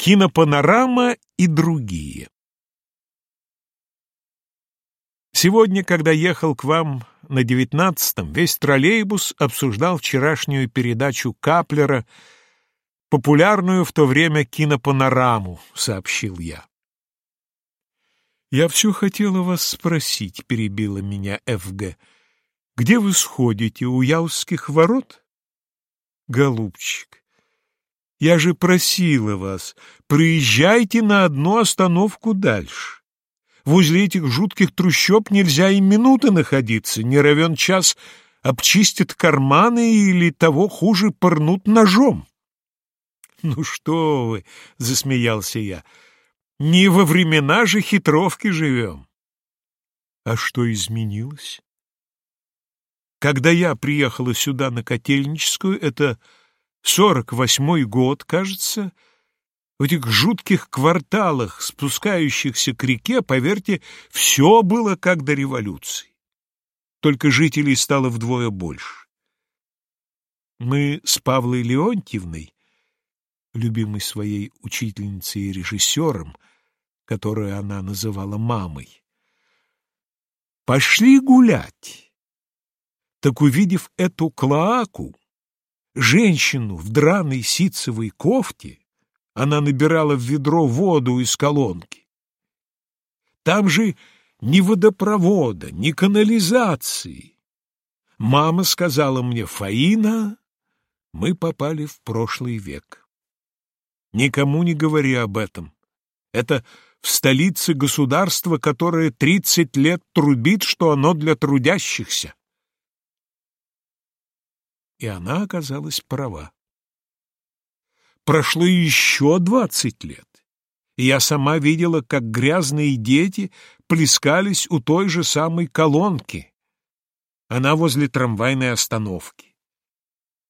Кинопанорама и другие. Сегодня, когда ехал к вам на девятнадцатом, весь троллейбус обсуждал вчерашнюю передачу Каплера, популярную в то время кинопанораму, сообщил я. «Я все хотела вас спросить», — перебила меня Ф.Г. «Где вы сходите, у Яузских ворот?» «Голубчик, я же просила вас, проезжайте на одну остановку дальше. Возле этих жутких трущоб нельзя и минуты находиться, не равен час обчистят карманы или, того хуже, порнут ножом». «Ну что вы!» — засмеялся я — не во времена же хитровки живем. А что изменилось? Когда я приехала сюда на Котельническую, это сорок восьмой год, кажется, в этих жутких кварталах, спускающихся к реке, поверьте, все было как до революции. Только жителей стало вдвое больше. Мы с Павлой Леонтьевной, любимой своей учительницей и режиссером, которую она называла мамой. Пошли гулять. Так увидев эту клоаку, женщину в драной ситцевой кофте, она набирала в ведро воду из колонки. Там же ни водопровода, ни канализации. Мама сказала мне, Фаина, мы попали в прошлый век. Никому не говори об этом. Это в столице государства, которое тридцать лет трубит, что оно для трудящихся. И она оказалась права. Прошло еще двадцать лет, и я сама видела, как грязные дети плескались у той же самой колонки. Она возле трамвайной остановки.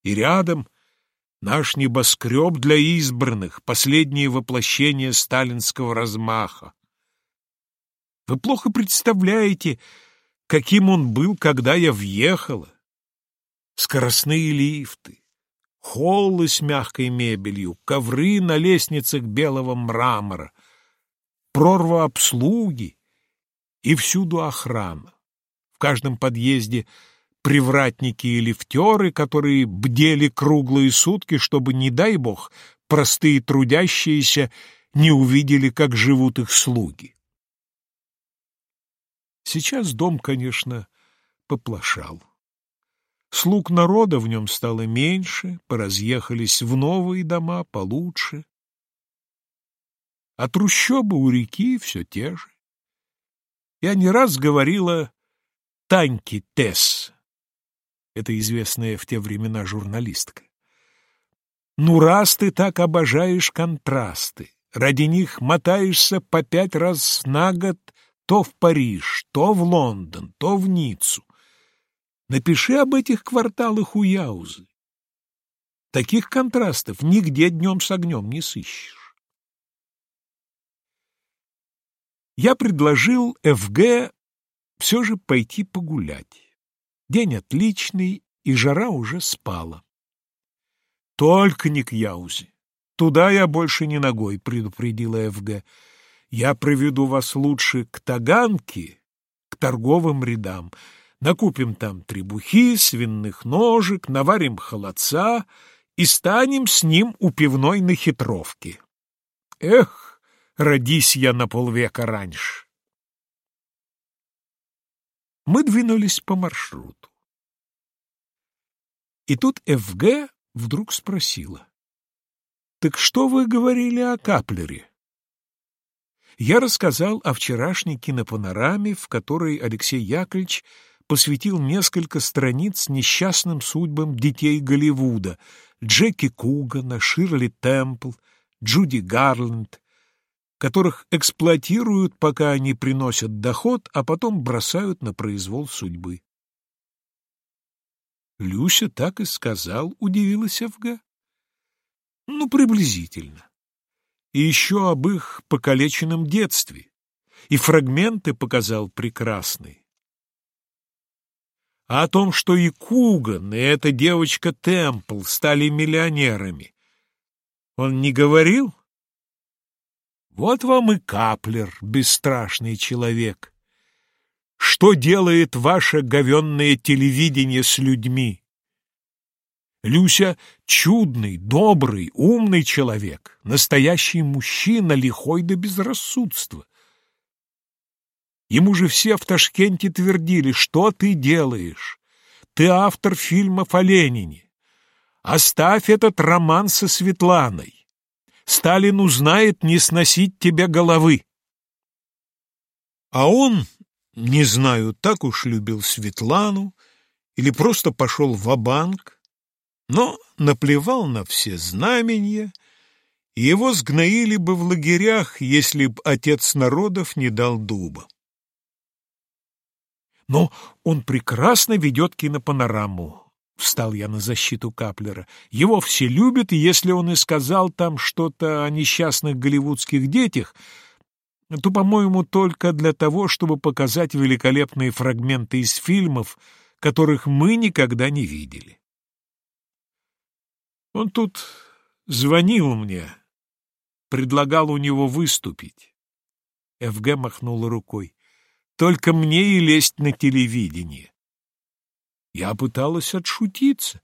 И рядом — Наш небоскреб для избранных, последнее воплощение сталинского размаха. Вы плохо представляете, каким он был, когда я въехала. Скоростные лифты, холлы с мягкой мебелью, ковры на лестницах белого мрамора, прорва обслуги и всюду охрана. В каждом подъезде привратники и лифтеры, которые бдели круглые сутки, чтобы, не дай бог, простые трудящиеся не увидели, как живут их слуги. Сейчас дом, конечно, поплошал. Слуг народа в нем стало меньше, поразъехались в новые дома получше. А трущобы у реки все те же. Я не раз говорила Таньке Тесс, это известная в те времена журналистка. Ну, раз ты так обожаешь контрасты, ради них мотаешься по пять раз на год то в Париж, то в Лондон, то в Ниццу. Напиши об этих кварталах у Яузы. Таких контрастов нигде днем с огнем не сыщешь. Я предложил ФГ все же пойти погулять. День отличный, и жара уже спала. Только не к Яузе. Туда я больше не ногой, предупредила ФГ. Я проведу вас лучше к Таганке, к торговым рядам. Накупим там требухи, свиных ножек, наварим холодца и станем с ним у пивной на хитровке. Эх, родись я на полвека раньше мы двинулись по маршруту. И тут ФГ вдруг спросила. «Так что вы говорили о Каплере?» Я рассказал о вчерашней кинопанораме, в которой Алексей Яковлевич посвятил несколько страниц несчастным судьбам детей Голливуда — Джеки Кугана, Ширли Темпл, Джуди Гарленд, которых эксплуатируют, пока они приносят доход, а потом бросают на произвол судьбы. Люся так и сказал, удивилась Авга. Ну, приблизительно. И еще об их покалеченном детстве. И фрагменты показал прекрасные. А о том, что и Куган, и эта девочка Темпл стали миллионерами, он не говорил? Вот вам и Каплер, бесстрашный человек. Что делает ваше говенное телевидение с людьми? Люся — чудный, добрый, умный человек, настоящий мужчина, лихой до безрассудства. Ему же все в Ташкенте твердили, что ты делаешь? Ты автор фильмов о Ленине. Оставь этот роман со Светланой. Сталин узнает не сносить тебе головы. А он, не знаю, так уж любил Светлану или просто пошел в банк но наплевал на все знамения, и его сгноили бы в лагерях, если б отец народов не дал дуба. Но он прекрасно ведет кинопанораму. Встал я на защиту Каплера. Его все любят, и если он и сказал там что-то о несчастных голливудских детях, то, по-моему, только для того, чтобы показать великолепные фрагменты из фильмов, которых мы никогда не видели. Он тут звонил мне, предлагал у него выступить. ФГ махнула рукой. Только мне и лезть на телевидение. Я пыталась отшутиться.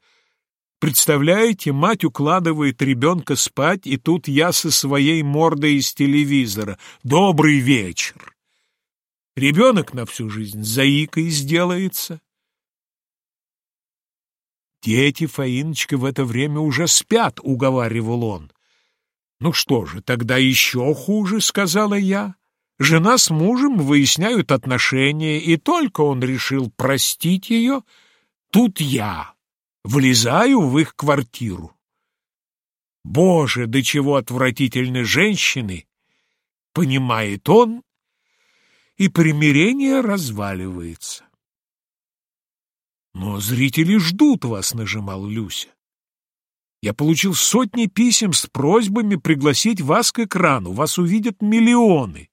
Представляете, мать укладывает ребенка спать, и тут я со своей мордой из телевизора. Добрый вечер! Ребенок на всю жизнь заикой сделается. Дети, Фаиночка, в это время уже спят, — уговаривал он. Ну что же, тогда еще хуже, — сказала я. Жена с мужем выясняют отношения, и только он решил простить ее, тут я влезаю в их квартиру. Боже, до чего отвратительны женщины, понимает он, и примирение разваливается. «Но зрители ждут вас», — нажимал Люся. «Я получил сотни писем с просьбами пригласить вас к экрану. Вас увидят миллионы».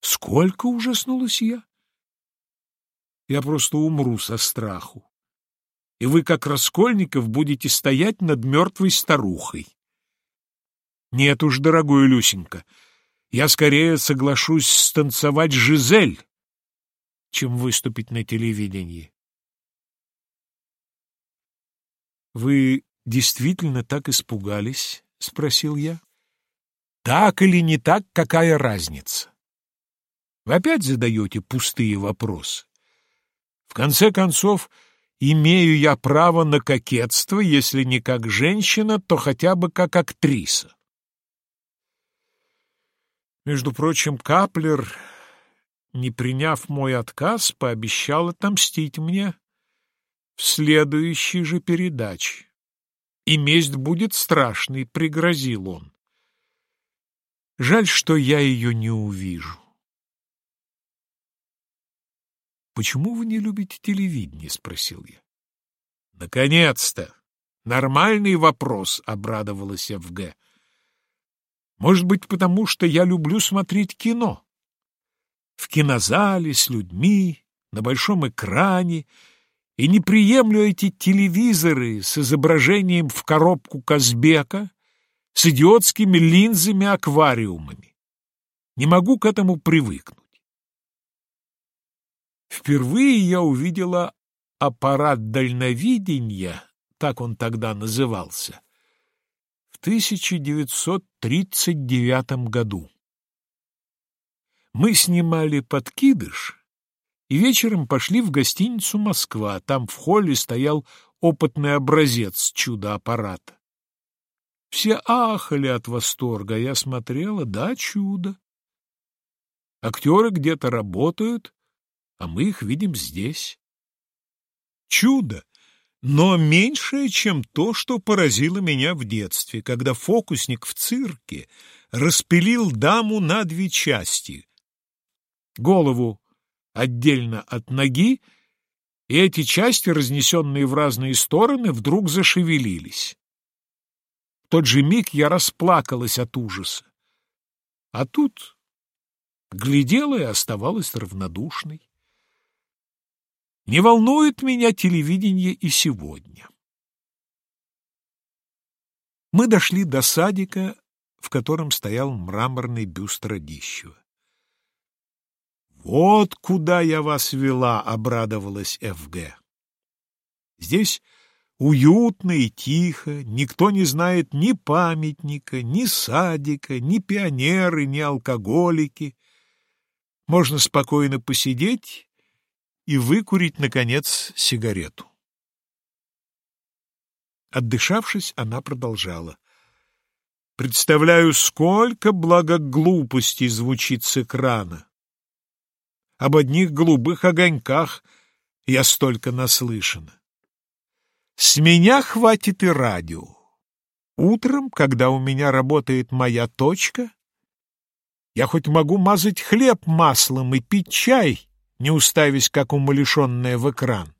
«Сколько?» — ужаснулась я. «Я просто умру со страху. И вы, как Раскольников, будете стоять над мертвой старухой». «Нет уж, дорогой Люсенька, я скорее соглашусь станцевать Жизель» чем выступить на телевидении. «Вы действительно так испугались?» — спросил я. «Так или не так, какая разница? Вы опять задаете пустые вопросы. В конце концов, имею я право на кокетство, если не как женщина, то хотя бы как актриса. Между прочим, Каплер не приняв мой отказ, пообещал отомстить мне в следующей же передаче. И месть будет страшной, — пригрозил он. Жаль, что я ее не увижу. «Почему вы не любите телевидение?» — спросил я. «Наконец-то! Нормальный вопрос!» — обрадовалась ФГ. «Может быть, потому что я люблю смотреть кино?» в кинозале с людьми, на большом экране, и не приемлю эти телевизоры с изображением в коробку Казбека, с идиотскими линзами-аквариумами. Не могу к этому привыкнуть. Впервые я увидела аппарат дальновидения, так он тогда назывался, в 1939 году. Мы снимали подкидыш и вечером пошли в гостиницу «Москва». Там в холле стоял опытный образец чудо-аппарата. Все ахали от восторга, я смотрела, да, чудо. Актеры где-то работают, а мы их видим здесь. Чудо, но меньшее, чем то, что поразило меня в детстве, когда фокусник в цирке распилил даму на две части, голову отдельно от ноги, и эти части, разнесенные в разные стороны, вдруг зашевелились. В тот же миг я расплакалась от ужаса. А тут глядела и оставалась равнодушной. Не волнует меня телевидение и сегодня. Мы дошли до садика, в котором стоял мраморный бюст Радищева. «Вот куда я вас вела!» — обрадовалась Ф.Г. «Здесь уютно и тихо, никто не знает ни памятника, ни садика, ни пионеры, ни алкоголики. Можно спокойно посидеть и выкурить, наконец, сигарету». Отдышавшись, она продолжала. «Представляю, сколько благоглупостей звучит с экрана. Об одних голубых огоньках я столько наслышана. С меня хватит и радио. Утром, когда у меня работает моя точка, я хоть могу мазать хлеб маслом и пить чай, не уставясь, как умалишенная в экран.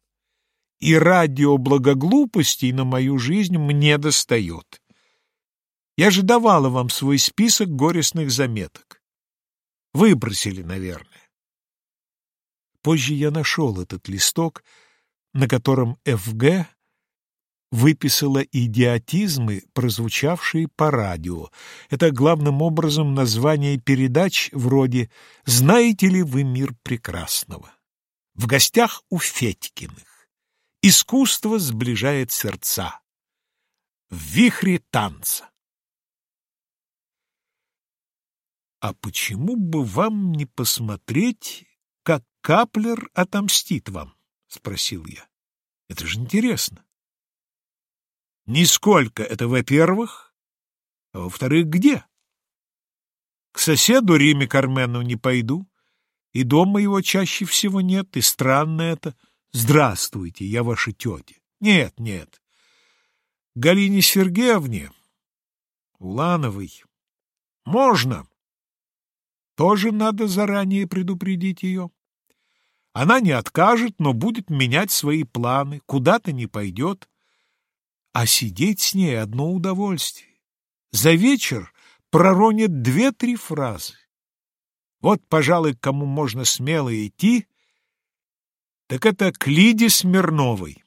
И радио благоглупостей на мою жизнь мне достает. Я же давала вам свой список горестных заметок. Выбросили, наверное. Позже я нашел этот листок, на котором ФГ выписала идиотизмы, прозвучавшие по радио. Это главным образом название передач вроде «Знаете ли вы мир прекрасного?» В гостях у Федькиных. Искусство сближает сердца. В вихре танца. А почему бы вам не посмотреть как Каплер отомстит вам? — спросил я. — Это же интересно. — Нисколько это, во-первых. А во-вторых, где? К соседу Риме Кармену не пойду, и дома его чаще всего нет, и странно это. Здравствуйте, я ваша тетя. Нет, нет. Галине Сергеевне, Улановой, можно, тоже надо заранее предупредить ее. Она не откажет, но будет менять свои планы, куда-то не пойдет. А сидеть с ней — одно удовольствие. За вечер проронит две-три фразы. Вот, пожалуй, к кому можно смело идти, так это к Лиде Смирновой.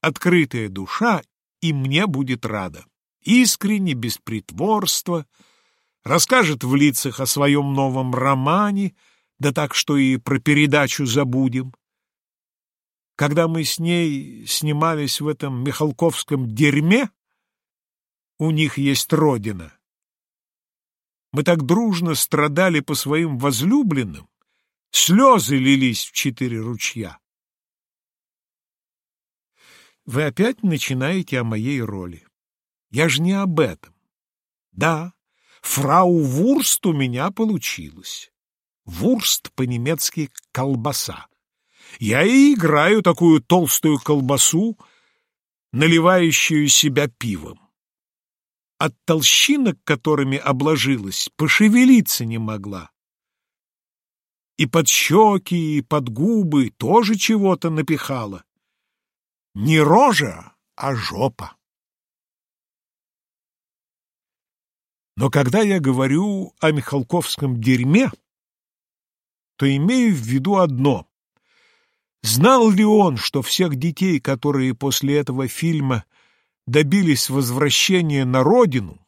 Открытая душа, и мне будет рада. Искренне, без притворства — расскажет в лицах о своем новом романе, да так, что и про передачу забудем. Когда мы с ней снимались в этом Михалковском дерьме, у них есть родина. Мы так дружно страдали по своим возлюбленным, слезы лились в четыре ручья. Вы опять начинаете о моей роли. Я же не об этом. Да, Фрау Вурст у меня получилось. Вурст по-немецки колбаса. Я и играю такую толстую колбасу, наливающую себя пивом. От толщинок, которыми обложилась, пошевелиться не могла. И под щеки, и под губы тоже чего-то напихала. Не рожа, а жопа. Но когда я говорю о Михалковском дерьме, то имею в виду одно. Знал ли он, что всех детей, которые после этого фильма добились возвращения на родину,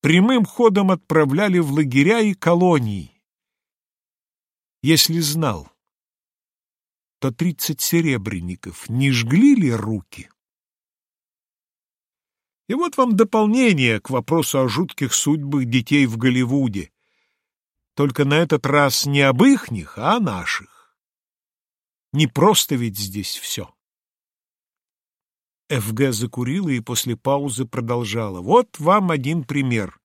прямым ходом отправляли в лагеря и колонии? Если знал, то тридцать серебряников не жгли ли руки? И вот вам дополнение к вопросу о жутких судьбах детей в Голливуде. Только на этот раз не об ихних, а о наших. Не просто ведь здесь все. ФГ закурила и после паузы продолжала. Вот вам один пример.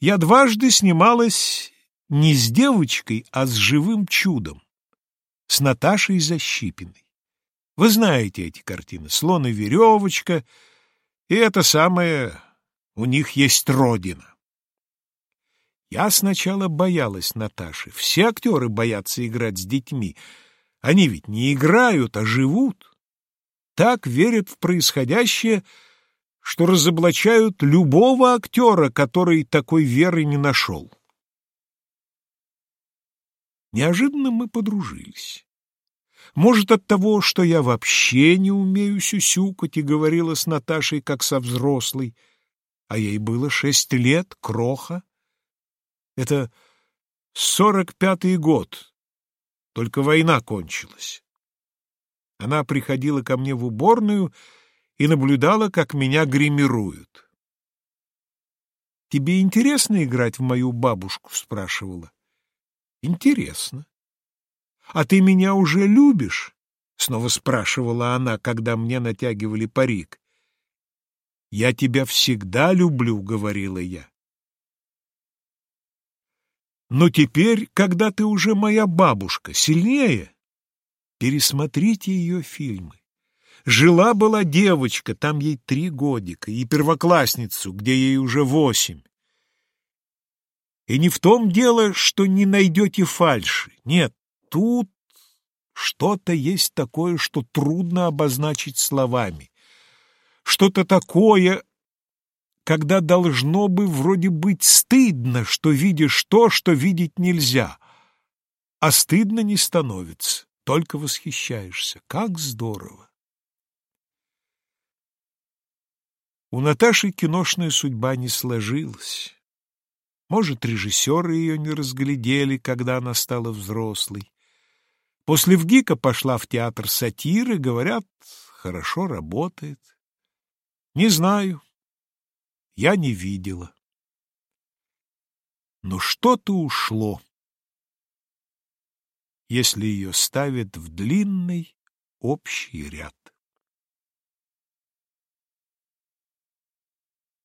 Я дважды снималась не с девочкой, а с живым чудом. С Наташей Защипиной. Вы знаете эти картины. Слон и веревочка — и это самое у них есть родина. Я сначала боялась Наташи. Все актеры боятся играть с детьми. Они ведь не играют, а живут. Так верят в происходящее, что разоблачают любого актера, который такой веры не нашел. Неожиданно мы подружились. Может, от того, что я вообще не умею сюсюкать и говорила с Наташей, как со взрослой. А ей было шесть лет, кроха. Это сорок пятый год, только война кончилась. Она приходила ко мне в уборную и наблюдала, как меня гримируют. «Тебе интересно играть в мою бабушку?» — спрашивала. «Интересно». «А ты меня уже любишь?» — снова спрашивала она, когда мне натягивали парик. «Я тебя всегда люблю», — говорила я. «Но теперь, когда ты уже моя бабушка, сильнее, пересмотрите ее фильмы. Жила-была девочка, там ей три годика, и первоклассницу, где ей уже восемь. И не в том дело, что не найдете фальши. Нет, тут что-то есть такое, что трудно обозначить словами. Что-то такое, когда должно бы вроде быть стыдно, что видишь то, что видеть нельзя. А стыдно не становится, только восхищаешься. Как здорово! У Наташи киношная судьба не сложилась. Может, режиссеры ее не разглядели, когда она стала взрослой. После ВГИКа пошла в театр сатиры, говорят, хорошо работает. Не знаю, я не видела. Но что-то ушло, если ее ставят в длинный общий ряд.